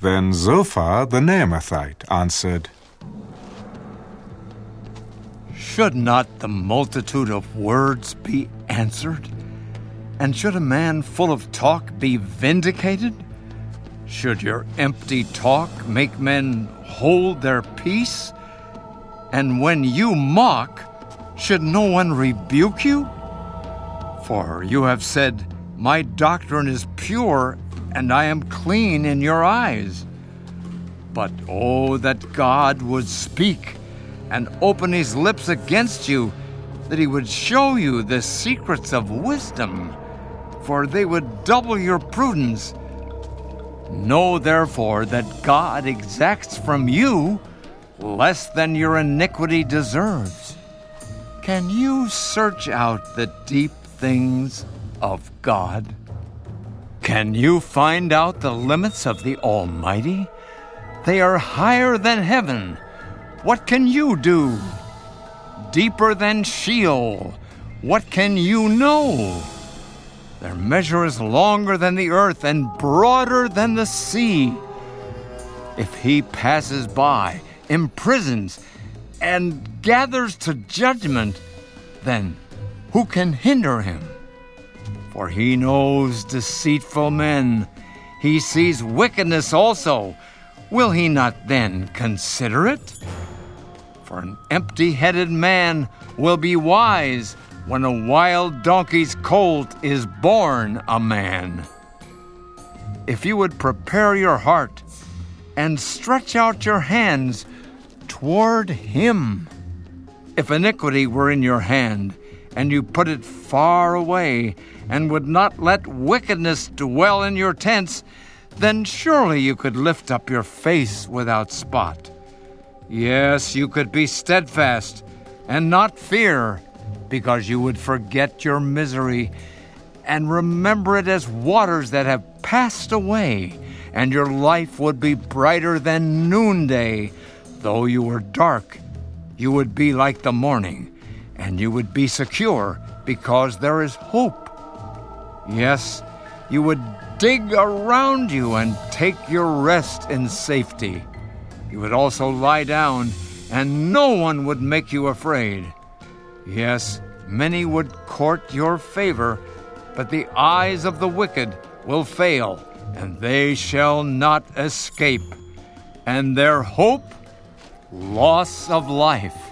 Then Zophar the Naamathite answered, Should not the multitude of words be answered? And should a man full of talk be vindicated? Should your empty talk make men hold their peace? And when you mock, should no one rebuke you? For you have said, My doctrine is pure, and I am clean in your eyes. But oh, that God would speak and open his lips against you, that he would show you the secrets of wisdom, for they would double your prudence. Know therefore that God exacts from you less than your iniquity deserves. Can you search out the deep things of God? Can you find out the limits of the Almighty? They are higher than heaven. What can you do? Deeper than Sheol. What can you know? Their measure is longer than the earth and broader than the sea. If he passes by, imprisons, and gathers to judgment, then who can hinder him? For he knows deceitful men. He sees wickedness also. Will he not then consider it? For an empty headed man will be wise when a wild donkey's colt is born a man. If you would prepare your heart and stretch out your hands toward him, if iniquity were in your hand, and you put it far away, and would not let wickedness dwell in your tents, then surely you could lift up your face without spot. Yes, you could be steadfast and not fear, because you would forget your misery and remember it as waters that have passed away, and your life would be brighter than noonday. Though you were dark, you would be like the morning, and you would be secure because there is hope. Yes, you would dig around you and take your rest in safety. You would also lie down, and no one would make you afraid. Yes, many would court your favor, but the eyes of the wicked will fail, and they shall not escape. And their hope? Loss of life.